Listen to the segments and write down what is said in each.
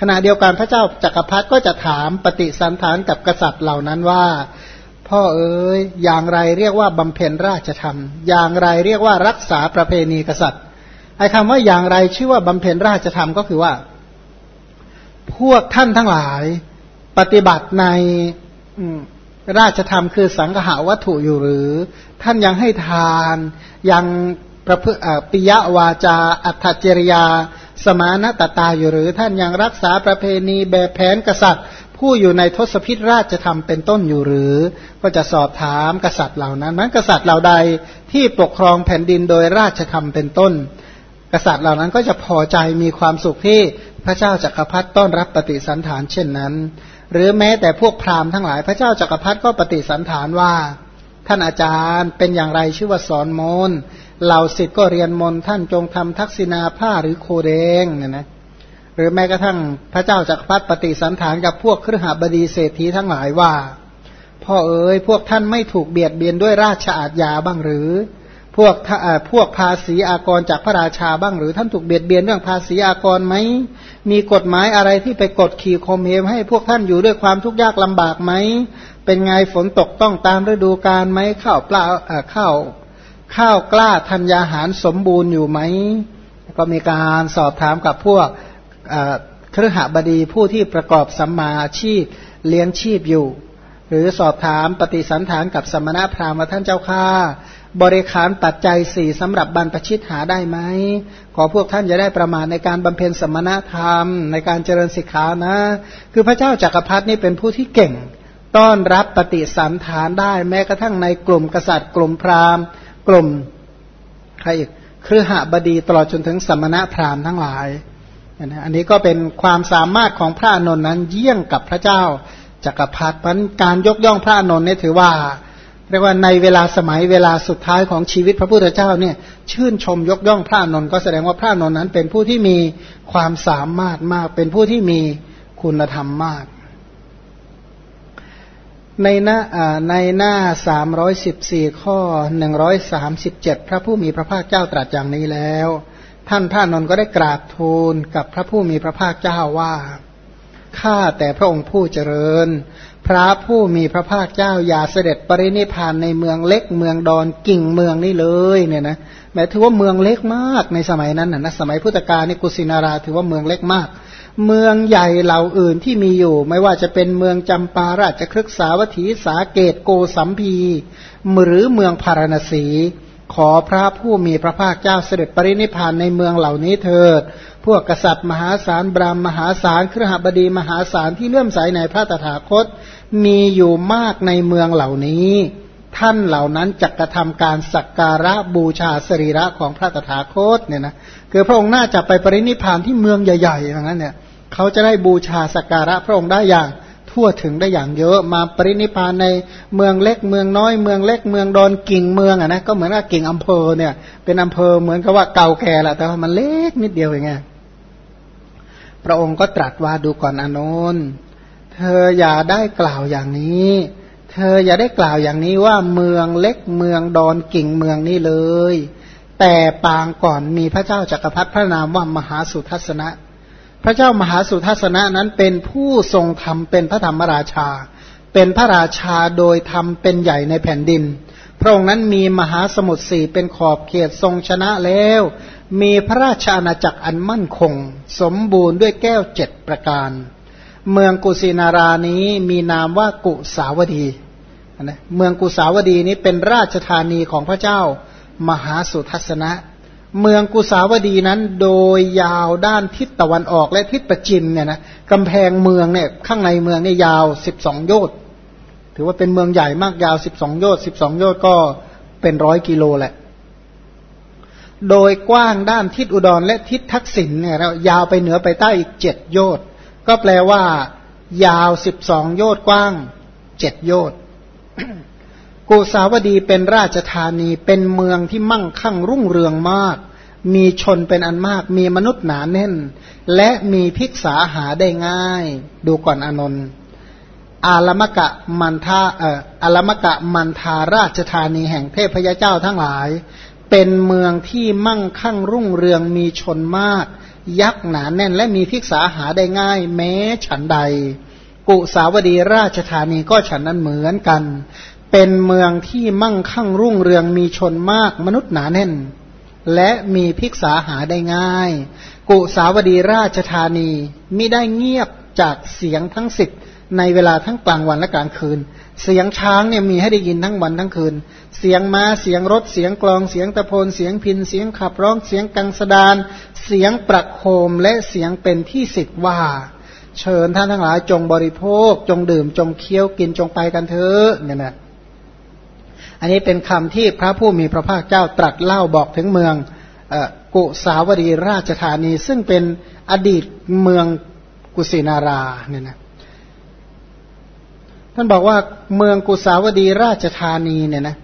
ขณะเดียวกันพระเจ้าจักรพรรดิก็จะถามปฏิสันฐานกับกษัตริย์เหล่านั้นว่า พ่อเอ๋ยอย่างไรเรียกว่าบำเพ็ญราชธรรม อย่างไรเรียกว่ารักษาประเพณีกษัตริย์ไอ้คำว่าอย่างไรชื่อว่าบำเพ็ญราชธรรมก็คือว่า พวกท่านทั้งหลาย ปฏิบัติในราชธรรมคือสังหาวัตถุอยู่หรือ ท่านยังให้ทาน ยังประพฤติปิยวาจา อัตจริยา สมานตตาอยู่หรือท่านยังรักษาประเพณีแบบแผนกษัตริย์ ผู้อยู่ในทศพิธราชธรรมเป็นต้นอยู่หรือ ก็จะสอบถามกษัตริย์เหล่านั้นนั้นกษัตริย์เหล่าใดที่ปกครองแผ่นดินโดยราชธรรมเป็นต้น กษัตริย์เหล่านั้นก็จะพอใจมีความสุขที่พระเจ้าจักรพรรดิต้อนรับปฏิสันฐานเช่นนั้น หรือแม้แต่พวกพราหมณ์ทั้งหลายพระเจ้าจักรพรรดิก็ปฏิสันฐานว่า ท่านอาจารย์เป็นอย่างไรชื่อว่าสอนมน เหล่าสิทธ์ก็เรียนมนท่านจงทำทักษิณาผ้าหรือโคเดงเนี่ยนะหรือแม้กระทั่งพระเจ้าจักรพรรดิปฏิสันฐานกับพวกเครือหบดีเศรษฐีทั้งหลายว่า พ่อเอ๋ยพวกท่านไม่ถูกเบียดเบียนด้วยราชอาญยาบ้างหรือ พวกพวกภาษีอากรจากพระราชาบ้างหรือท่านถูกเบียดเบียนเรื่องภาษีอากรไหมมีกฎหมายอะไรที่ไปกดขี่ข่มเหงให้พวกท่านอยู่ด้วยความทุกข์ยากลำบากไหมเป็นไงฝนตกต้องตามฤดูกาลไหมข้าวปลาข้าว ข้าวกล้าธัญญาหารสมบูรณ์อยู่ไหม ก็มีการสอบถามกับพวกเครือหบดีผู้ที่ประกอบสัมมาชีพเลี้ยงชีพอยู่ หรือสอบถามปฏิสันฐานกับสมณพราหมณ์ท่านเจ้าข้าบริขารปัจจัยสี่สำหรับบรรพชิตหาได้ไหม ขอพวกท่านจะได้ประมาณในการบำเพ็ญสมณธรรม ในการเจริญศิกขานะ คือพระเจ้าจากักรพรรดินี่เป็นผู้ที่เก่ง ต้อนรับปฏิสันฐานได้แม้กระทั่งในกลุ่มกษัตริย์กลุ่มพราหมณ์ กลุ่มใครอีกครือหบดีตลอดจนถึงสมณะพราหมณ์ทั้งหลายอันนี้ก็เป็นความสามารถของพระนนท์นั้นเยี่ยงกับพระเจ้าจักรพรรดิมันการยกย่องพระนนท์เนี่ยถือว่าเรียกว่าในเวลาสมัยเวลาสุดท้ายของชีวิตพระพุทธเจ้าเนี่ยชื่นชมยกย่องพระนนท์ก็แสดงว่าพระนนท์นั้นเป็นผู้ที่มีความสามารถมากเป็นผู้ที่มีคุณธรรมมาก ในหน้าในหน้าสามร้อยสิบสี่ข้อหนึ่งร้อยสามสิบเจ็ดพระผู้มีพระภาคเจ้าตรัสอย่างนี้แล้ว ท่านพระนนท์ก็ได้กราบทูลกับพระผู้มีพระภาคเจ้าว่าข้าแต่พระองค์ผู้เจริญ พระผู้มีพระภาคเจ้าอย่าเสด็จปรินิพานในเมืองเล็กเมืองดอนกิ่งเมืองนี่เลยเนี่ยนะแม้ถือว่าเมืองเล็กมากในสมัยนั้นนะสมัยพุทธกาลนี่กุสินาราถือว่าเมืองเล็กมาก เมืองใหญ่เหล่าอื่นที่มีอยู่ ไม่ว่าจะเป็นเมืองจำปาราชครึกษาวัตถีสาเกตโกสัมพีหรือเมืองพารณสี ขอพระผู้มีพระภาคเจ้าเสด็จปรินิพานในเมืองเหล่านี้เถิด พวกกษัตริย์มหาศาลบรามมหาศาลครหบดีมหาศาลที่เลื่อมใสในพระตถาคต มีอยู่มากในเมืองเหล่านี้ ท่านเหล่านั้นจะกระทำการสักการะบูชาสรีระของพระตถาคตเนี่ยนะ คือพระองค์น่าจะไปปรินิพานที่เมืองใหญ่ๆอย่างนั้นเนี่ยเขาจะได้บูชาสักการะพระองค์ได้อย่างทั่วถึงได้อย่างเยอะมาปรินิพานในเมืองเล็กเมืองน้อยเมืองเล็กเมืองดอนกิ่งเมืองอะนะก็เหมือนกับกิ่งอำเภอเนี่ย เป็นอำเภอเหมือนกับว่าเก่าแก่แหละแต่ว่ามันเล็กนิดเดียวอย่างเงี้ยพระองค์ก็ตรัสว่าดูก่อนอนนท์เธออย่าได้กล่าวอย่างนี้ เธออย่าได้กล่าวอย่างนี้ว่าเมืองเล็กเมืองดอนกิ่งเมืองนี่เลย แต่ปางก่อนมีพระเจ้าจักรพรรดิพระนามว่ามหาสุทัศนะ พระเจ้ามหาสุทัศนะนั้นเป็นผู้ทรงธรรมเป็นพระธรรมราชา เป็นพระราชาโดยธรรมเป็นใหญ่ในแผ่นดิน พระองค์นั้นมีมหาสมุทรสี่เป็นขอบเขตทรงชนะแล้ว มีพระราชอาณาจักรอันมั่นคง สมบูรณ์ด้วยแก้วเจ็ดประการ เมืองกุสินารานี้มีนามว่ากุสาวดีนะเมืองกุสาวดีนี้เป็นราชธานีของพระเจ้า มหาสุทัศนะ เมืองกุสาวดีนั้นโดยยาวด้านทิศตะวันออกและทิศประจิมเนี่ยนะกำแพงเมืองเนี่ยข้างในเมืองเนี่ยยาวสิบสองโยชน์ถือว่าเป็นเมืองใหญ่มากยาวสิบสองโยชน์สิบสองโยชน์ก็เป็นร้อยกิโลแหละ โดยกว้างด้านทิศอุดรและทิศทักษิณเนี่ยเรายาวไปเหนือไปใต้อีกเจ็ดโยชน์ก็แปลว่ายาวสิบสองโยชน์กว้างเจ็ดโยชน์ กุสาวดีเป็นราชธานีเป็นเมืองที่มั่งคั่งรุ่งเรืองมาก มีชนเป็นอันมาก มีมนุษย์หนาแน่น และมีภิกษาหาได้ง่าย ดูก่อนอนนท์อารมกะมันทาเอ่ออารมกะมันทาราชธานีแห่งเทพยเจ้าทั้งหลาย เป็นเมืองที่มั่งคั่งรุ่งเรืองมีชนมาก ยักษ์หนาแน่น และมีภิกษาหาได้ง่าย แม้ฉันใด กุสาวดีราชธานีก็ฉันนั้นเหมือนกัน เป็นเมืองที่มั่งคั่งรุ่งเรืองมีชนมากมนุษย์หนาแน่น และมีภิกษาหาได้ง่าย กุสาวดีราชธานีมิได้เงียบจากเสียงทั้งสิบในเวลาทั้งกลางวันและกลางคืน เสียงช้างเนี่ยมีให้ได้ยินทั้งวันทั้งคืน เสียงม้าเสียงรถเสียงกลองเสียงตะโพนเสียงพินเสียงขับร้องเสียงกังสดาน เสียงประโคมและเสียงเป็นที่สิทธิ์ว่า เชิญท่านทั้งหลายจงบริโภค จงดื่มจงเคี้ยวกินจงไปกันเถอะเนี่ยนะ อันนี้เป็นคำที่พระผู้มีพระภาคเจ้าตรัสเล่าบอกถึงเมืองกุสาวดีราชธานี ซึ่งเป็นอดีตเมืองกุสินาราเนี่ยนะท่านบอกว่าเมืองกุสาวดีราชธานีเนี่ยนะ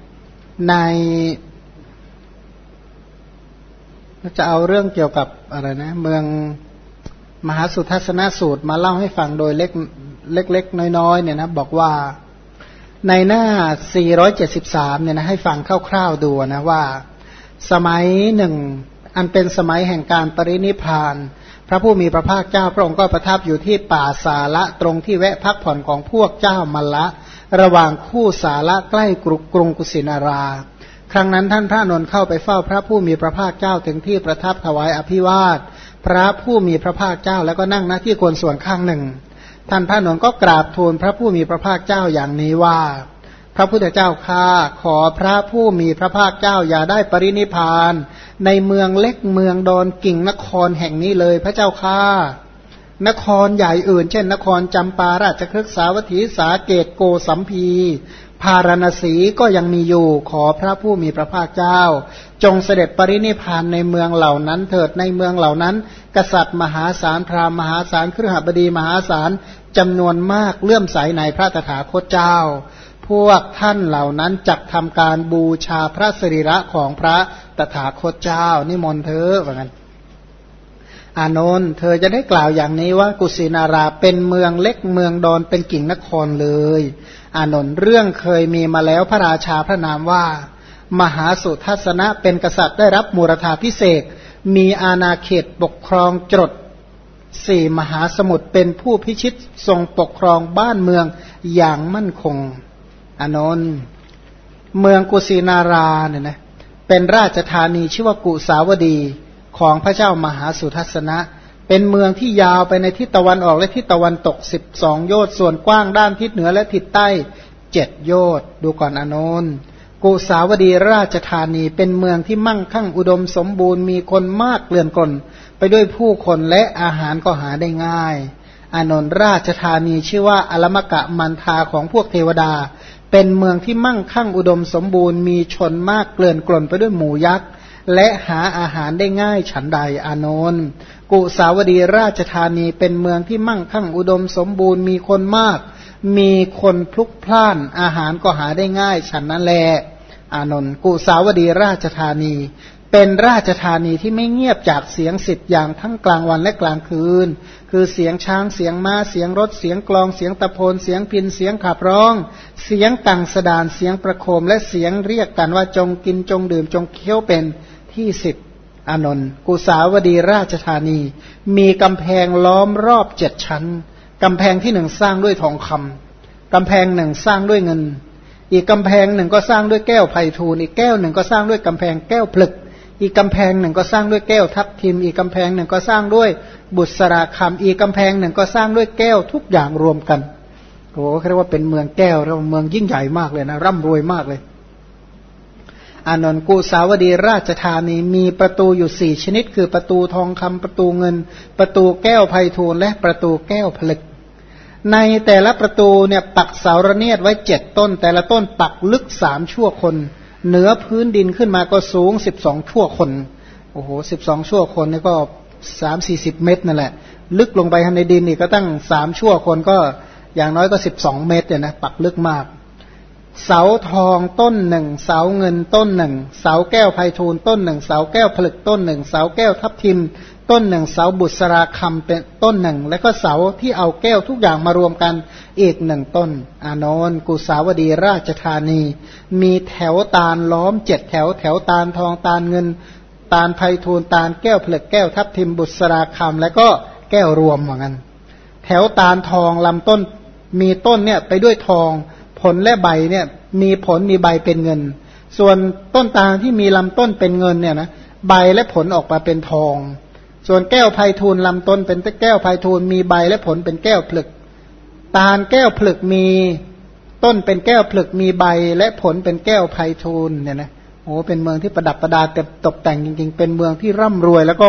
ในจะเอาเรื่องเกี่ยวกับอะไรนะ เมืองมหาสุทัศนสูตรมาเล่าให้ฟังโดยเล็กเล็กๆน้อยๆเนี่ยนะบอกว่า ในหน้า 473 เนี่ยนะให้ฟังคร่าวๆดูนะว่า สมัยหนึ่งอันเป็นสมัยแห่งการปรินิพานพระผู้มีพระภาคเจ้าพระองค์ก็ประทับอยู่ที่ป่าสาละตรงที่แวะพักผ่อนของพวกเจ้ามัลละ ระหว่างคู่สาละใกล้กรุกรุงกุสินารา ครั้งนั้นท่านพระนนท์เข้าไปเฝ้าพระผู้มีพระภาคเจ้าถึงที่ประทับถวายอภิวาท พระผู้มีพระภาคเจ้าแล้วก็นั่งหน้าที่ควรส่วนข้างหนึ่ง ท่านพระนนท์ก็กราบทูลพระผู้มีพระภาคเจ้าอย่างนี้ว่า พระพุทธเจ้าข้าขอพระผู้มีพระภาคเจ้าอย่าได้ปรินิพาน ในเมืองเล็กเมืองดอนกิ่งนครแห่งนี้เลยพระเจ้าข้านครใหญ่อื่น เช่น นครจำปาราชครึกษาวัตถีสาเกตโกสัมพี พารณสีก็ยังมีอยู่ขอพระผู้มีพระภาคเจ้า จงเสด็จปรินิพานในเมืองเหล่านั้น เถิดในเมืองเหล่านั้น กษัตริย์มหาศาลพราหมณ์มหาศาลครหบดีมหาศาล จำนวนมากเลื่อมใสในพระตถาคตเจ้า พวกท่านเหล่านั้นจักทำการบูชาพระสรีระของพระตถาคตเจ้า นิมนต์เธอว่างั้นอานนท์เธอจะได้กล่าวอย่างนี้ว่ากุสินาราเป็นเมืองเล็กเมืองดอนเป็นกิ่งนครเลย อานนท์เรื่องเคยมีมาแล้วพระราชาพระนามว่า มหาสุทัศนะเป็นกษัตริย์ได้รับมูรธาพิเศษ มีอาณาเขตปกครองจด สี่มหาสมุทรเป็นผู้พิชิตทรงปกครองบ้านเมืองอย่างมั่นคง อนนท์เมืองกุสินาราเนี่ยนะเป็นราชธานีชื่อว่ากุสาวดีของพระเจ้ามหาสุทัศนะ เป็นเมืองที่ยาวไปในทิศตะวันออกและทิศตะวันตกสิบสองโยชน์ส่วนกว้างด้านทิศเหนือและทิศใต้เจ็ดโยชน์ดูก่อนอนนท์กุสาวดีราชธานีเป็นเมืองที่มั่งคั่งอุดมสมบูรณ์มีคนมากเกลื่อนกลน ไปด้วยผู้คนและอาหารก็หาได้ง่าย อานนท์ราชธานีชื่อว่าอลมกะมันทาของพวกเทวดา เป็นเมืองที่มั่งคั่งอุดมสมบูรณ์มีชนมากเกลื่อนกล่นไปด้วยหมูยักษ์และหาอาหารได้ง่ายฉันใดอานนท์กุสาวดีราชธานีเป็นเมืองที่มั่งคั่งอุดมสมบูรณ์มีคนมาก มีคนพลุกพล่านอาหารก็หาได้ง่ายฉันนั้นแหละอานนท์กุสาวดีราชธานี เป็นราชธานีที่ไม่เงียบจากเสียงสิทธิ์อย่างทั้งกลางวันและกลางคืน คือเสียงช้างเสียงม้าเสียงรถเสียงกลองเสียงตะโพนเสียงพินเสียงขับร้อง เสียงตังสดานเสียงประโคมและเสียงเรียกกันว่าจงกินจงดื่มจงเคี้ยวเป็นที่สิทธิ์อนนท์กุสาวดีราชธานี มีกำแพงล้อมรอบเจ็ดชั้นกำแพงที่หนึ่งสร้างด้วยทองคำกำแพงหนึ่งสร้างด้วยเงิน อีกกำแพงหนึ่งก็สร้างด้วยแก้วไพทูลอีกแก้วหนึ่งก็สร้างด้วยกำแพงแก้วผลึก อีกกำแพงหนึ่งก็สร้างด้วยแก้วทับทิม อีกกำแพงหนึ่งก็สร้างด้วยบุษราคำอีกกำแพงหนึ่งก็สร้างด้วยแก้วทุกอย่างรวมกันโอ้เรียกว่าเป็นเมืองแก้วแล้วเมืองยิ่งใหญ่มากเลยนะร่ำรวยมากเลยอานนท์กุสาวดีราชธานีมีประตูอยู่สี่ชนิด คือประตูทองคำประตูเงิน ประตูแก้วไพฑูรย์และประตูแก้วผลึก ในแต่ละประตูเนี่ยปักเสาระเนียดไว้เจ็ดต้น แต่ละต้นปักลึกสามชั่วคน เหนือพื้นดินขึ้นมาก็สูงสิบสองชั่วคน โอ้โหสิบสองชั่วคนนี่ก็สามสี่สิบเมตรนั่นแหละ ลึกลงไปในดินนี่ก็ตั้งสามชั่วคนก็อย่างน้อยก็สิบสองเมตรเนี่ยนะปักลึกมาก เสาทองต้นหนึ่งเสาเงินต้นหนึ่งเสาแก้วไพฑูรย์ต้นหนึ่งเสาแก้วผลึกต้นหนึ่งเสาแก้วทับทิม ต้นหนึ่งเสาบุษราคำเป็นต้นหนึ่ง แล้วก็เสาที่เอาแก้วทุกอย่างมารวมกันอีกหนึ่งต้น อานนท์กุสาวดีราชธานี มีแถวตาลล้อมเจ็ดแถวแถวตาลทองตาลเงิน ตาลไพทูลตาลแก้วเผลึกแก้วทับทิมบุษราคำและก็แก้วรวมเหมือนกันแถวตาลทองลำต้นมีต้นเนี่ยไปด้วยทอง ผลและใบเนี่ยมีผลมีใบเป็นเงิน ส่วนต้นตาลที่มีลำต้นเป็นเงินเนี่ยนะใบและผลออกมาเป็นทอง ส่วนแก้วไพทูลลำต้นเป็นแก้วไพทูลมีใบและผลเป็นแก้วผลึก ตาลแก้วผลึกมีต้นเป็นแก้วผลึกมีใบและผลเป็นแก้วไพทูลเนี่ยนะโอ้เป็นเมืองที่ประดับประดาเต็มตกแต่งจริง ๆ เป็นเมืองที่ร่ำรวย แล้วก็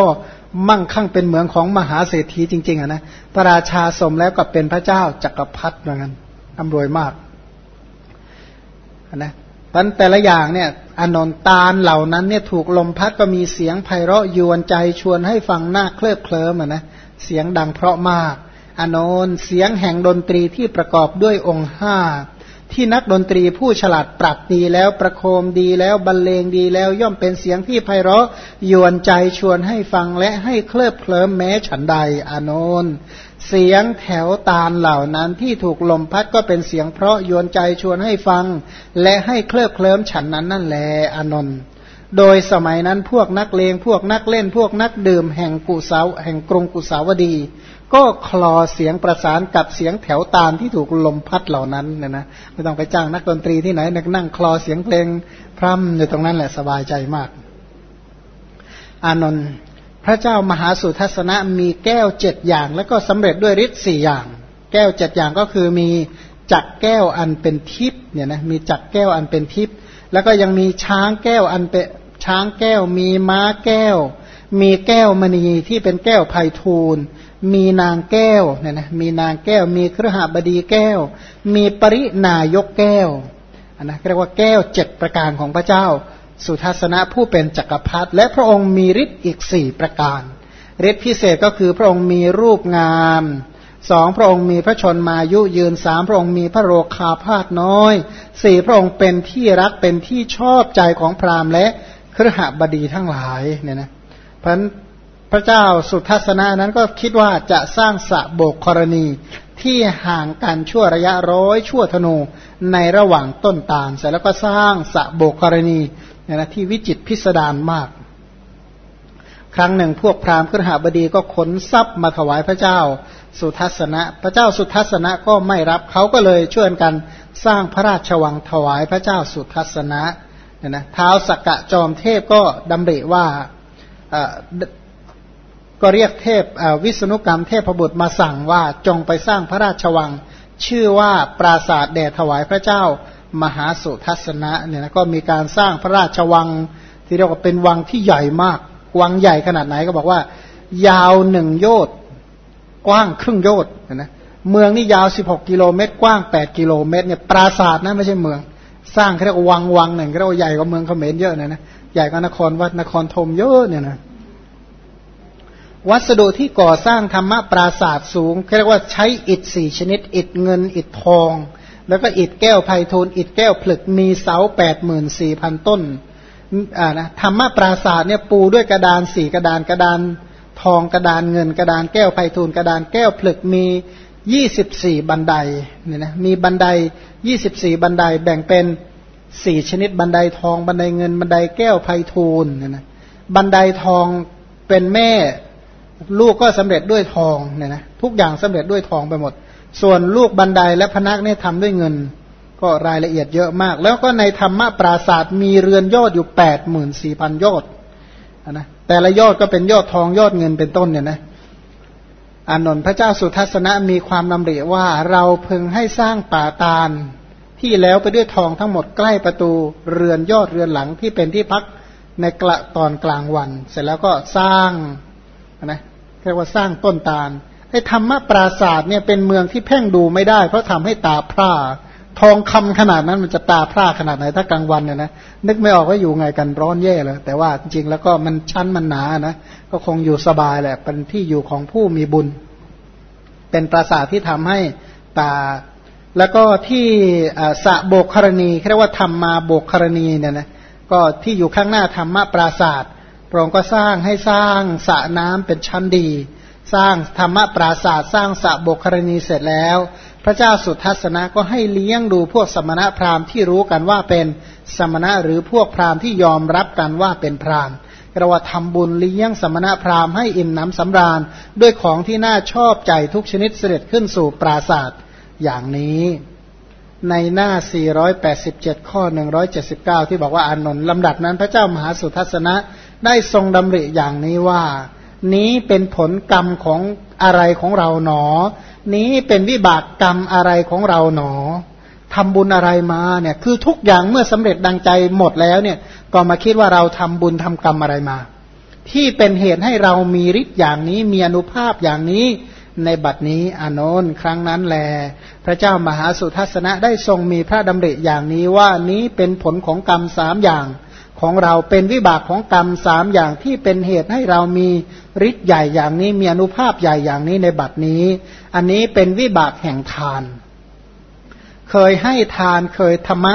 มั่งคั่งเป็นเมืองของมหาเศรษฐีจริง ๆอะนะพระราชาสมแล้วกับเป็นพระเจ้าจักรพรรดิเหมือนกันร่ำรวยมากนะพันแต่ละอย่างเนี่ย อนนตาลเหล่านั้นเนี่ยถูกลมพัดก็มีเสียงไพเราะยวนใจชวนให้ฟังหน้าเคลิบเคลิ้มอะนะเสียงดังเพราะมาก อนนเสียงแห่งดนตรีที่ประกอบด้วยองค์ห้า ที่นักดนตรีผู้ฉลาดปรับดีแล้วประโคมดีแล้วบรรเลงดีแล้วย่อมเป็นเสียงที่ไพเราะยวนใจชวนให้ฟังและให้เคลิบเคลิ้มแม้ฉันใดอานนท์เสียงแถวตาลเหล่านั้นที่ถูกลมพัดก็เป็นเสียงเพราะยวนใจชวนให้ฟัง และให้เคลิบเคลิ้มฉันนั้นนั่นแลอานนท์โดยสมัยนั้นพวกนักเลงพวกนักเล่นพวกนักดื่มแห่งกุสาวแห่งกรุงกุสาวดี ก็คลอเสียงประสานกับเสียงแถวตามที่ถูกลมพัดเหล่านั้นเนี่ยนะไม่ต้องไปจ้างนักดนตรีที่ไหนนักนั่งคลอเสียงเพลงพร่ำอยู่ตรงนั้นแหละสบายใจมาก อานนท์พระเจ้ามหาสุทัศนะมีแก้วเจ็ดอย่าง แล้วก็สำเร็จด้วยฤทธิ์สี่อย่าง แก้วเจ็ดอย่างก็คือมีจักแก้วอันเป็นทิพย์เนี่ยนะมีจักแก้วอันเป็นทิพย์แล้วก็ยังมีช้างแก้วอันเป็นช้างแก้ว มีม้าแก้ว มีแก้วมณีที่เป็นแก้วไพทูล มีนางแก้วเนี่ยนะมีนางแก้ว มีเครือหบดีแก้ว มีปรินายกแก้วอันนะเรียกว่าแก้วเจ็ดประการของพระเจ้า สุทัศนะผู้เป็นจักรพรรดิและพระองค์มีฤทธิ์อีกสี่ประการฤทธิ์พิเศษก็คือพระองค์มีรูปงามสองพระองค์มีพระชนมายุยืนสามพระองค์มีพระโรคาพาดน้อยสี่พระองค์เป็นที่รักเป็นที่ชอบใจของพราหมณ์และเครือหบดีทั้งหลายเนี่ยนะเพราะ พระเจ้าสุทัศนะนั้นก็คิดว่าจะสร้างสะโบกกรณีที่ห่างกันชั่วระยะร้อยชั่วธนูในระหว่างต้นตาลเสร็จแล้วก็สร้างสะโบกกรณีเนี่ยนะที่วิจิตพิสดารมาก ครั้งหนึ่งพวกพราหมณ์ขหาบดีก็ขนทรัพย์มาถวายพระเจ้าสุทัศนะ พระเจ้าสุทัศนะก็ไม่รับเขาก็เลยช่วยกันสร้างพระราชวังถวายพระเจ้าสุทัศนะเนี่ยนะท้าวสกกะจอมเทพก็ดำริว่า ก็เรียกเทพวิษณุกรรมเทพบุตรมาสั่งว่าจงไปสร้างพระราชวัง ชื่อว่าปราสาทแด่ถวายพระเจ้ามหาสุทัศนะเนี่ยนะก็มีการสร้างพระราชวัง ที่เรียกว่าเป็นวังที่ใหญ่มาก วังใหญ่ขนาดไหนก็บอกว่า ยาวหนึ่งโยชน์กว้างครึ่งโยชน์นะเมืองนี่ยาวสิบหกกิโลเมตร กว้างแปดกิโลเมตรเนี่ยปราสาทนะไม่ใช่เมือง สร้างเรียกวังวังหนึ่งเรียกว่าใหญ่กว่าเมืองเขมรเยอะนะนะใหญ่กว่านครวัดนครธมเยอะเนี่ยนะ วัสดุที่ก่อสร้างธรรมะปราศาสตร์สูงเรียกว่าใช้อิฐสี่ชนิด อิฐเงิน อิฐทอง แล้วก็อิฐแก้วไพทูลอิฐแก้วผลึกมีเสาแปดหมื่นสี่พันต้นอ่านะธรรมะปราศาสตร์เนี่ยปูด้วยกระดานสี่กระดานกระดานทองกระดานเงินกระดานแก้วไพทูลกระดานแก้วผลึกมียี่สิบสี่บันไดเนี่ยนะมีบันไดยี่สิบสี่บันไดแบ่งเป็นสี่ชนิดบันไดทองบันไดเงินบันไดแก้วไพทูลเนี่ยนะบันไดทองเป็นแม่ ลูกก็สำเร็จด้วยทองเนี่ยนะทุกอย่างสำเร็จด้วยทองไปหมด ส่วนลูกบันไดและพนักเนี่ยทำด้วยเงิน ก็รายละเอียดเยอะมาก แล้วก็ในธรรมะปราศาสตร์มีเรือนยอดอยู่แปดหมื่นสี่พันยอดนะแต่ละยอดก็เป็นยอดทองยอดเงินเป็นต้นเนี่ยนะอานนท์พระเจ้าสุทัศนะมีความนำเรียว่าเราพึงให้สร้างป่าตาล ที่แล้วไปด้วยทองทั้งหมดใกล้ประตูเรือนยอดเรือนหลังที่เป็นที่พักในกระตอนกลางวัน เสร็จแล้วก็สร้างนะ เรียกว่าสร้างต้นตาลไอ้ธรรมะปราศาสตร์เนี่ยเป็นเมืองที่เพ่งดูไม่ได้ เพราะทำให้ตาพร่า ทองคำขนาดนั้นมันจะตาพร่าขนาดไหนถ้ากลางวันเนี่ยนะนึกไม่ออกว่าอยู่ไงกันร้อนแย่เลย แต่ว่าจริงแล้วก็มันชั้นมันหนานะก็คงอยู่สบายแหละเป็นที่อยู่ของผู้มีบุญ เป็นปราสาทที่ทำให้ตา แล้วก็ที่สะโบกครณีเรียกว่าธรรมมาโบกครณีเนี่ยนะก็ที่อยู่ข้างหน้าธรรมะปราศาสตร์ พระองค์ก็สร้างให้สร้างสระน้ำเป็นชั้นดี สร้างธรรมปราศาสตร์สร้างสระบกครณีเสร็จแล้ว พระเจ้าสุทัศนะก็ให้เลี้ยงดูพวกสมณะพราหมณ์ที่รู้กันว่าเป็นสมณะหรือพวกพราหมณ์ที่ยอมรับกันว่าเป็นพราหมณ์เราว่าทำบุญเลี้ยงสมณะพราหมณ์ให้อิ่มน้ำสำราญ ด้วยของที่น่าชอบใจทุกชนิดเสด็จขึ้นสู่ปราศาสตร์อย่างนี้ ในหน้า 487 ข้อ 179 ที่บอกว่าอานนท์ลำดับนั้นพระเจ้ามหาสุทัศนะ ได้ทรงดำริอย่างนี้ว่า นี้เป็นผลกรรมของอะไรของเราหนอ นี้เป็นวิบากกรรมอะไรของเราหนอทำบุญอะไรมาเนี่ย คือทุกอย่างเมื่อสำเร็จดังใจหมดแล้วเนี่ย ก็มาคิดว่าเราทำบุญทำกรรมอะไรมา ที่เป็นเหตุให้เรามีฤทธิ์อย่างนี้มีอนุภาพอย่างนี้ในบัดนี้อานนท์ครั้งนั้นแล พระเจ้ามหาสุทัศนะได้ทรงมีพระดำริอย่างนี้ว่านี้เป็นผลของกรรมสามอย่าง ของเราเป็นวิบากของกรรมสามอย่างที่เป็นเหตุให้เรามีฤทธิ์ใหญ่อย่างนี้มีอนุภาพใหญ่อย่างนี้ในบัดนี้ อันนี้เป็นวิบากแห่งทาน เคยให้ทานเคยธรรมะ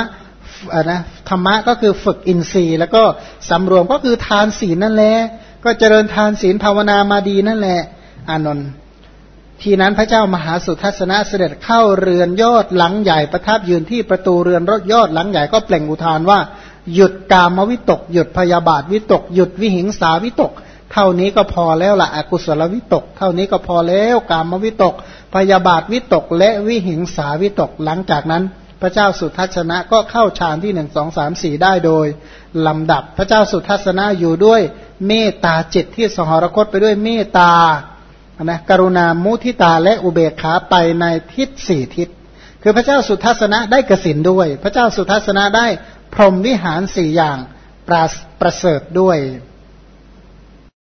นะธรรมะก็คือฝึกอินทรีย์แล้วก็สำรวมก็คือทานศีลนั่นแหละก็เจริญทานศีลภาวนามาดีนั่นแหละอานนท์ทีนั้นพระเจ้ามหาสุทัศนะเสด็จเข้าเรือนยอดหลังใหญ่ประทับยืนที่ประตูเรือนรถยอดหลังใหญ่ก็เปล่งอุทานว่า หยุดกามวิตก หยุดพยาบาทวิตก หยุดวิหิงสาวิตก เท่านี้ก็พอแล้วละอกุศลวิตก เท่านี้ก็พอแล้วกามวิตก พยาบาทวิตก และวิหิงสาวิตก หลังจากนั้น พระเจ้าสุทัศนะก็เข้าฌานที่หนึ่งสองสามสี่ได้โดยลำดับพระเจ้าสุทัศนะอยู่ด้วยเมตตาจิตที่สหรคตไปด้วยเมตตานะกรุณามุทิตาและอุเบกขาไปในทิศสี่ทิศคือพระเจ้าสุทัศนะได้กสินด้วย พระเจ้าสุทัศนะได้ พรหมวิหารสี่อย่างประประเสริฐด้วย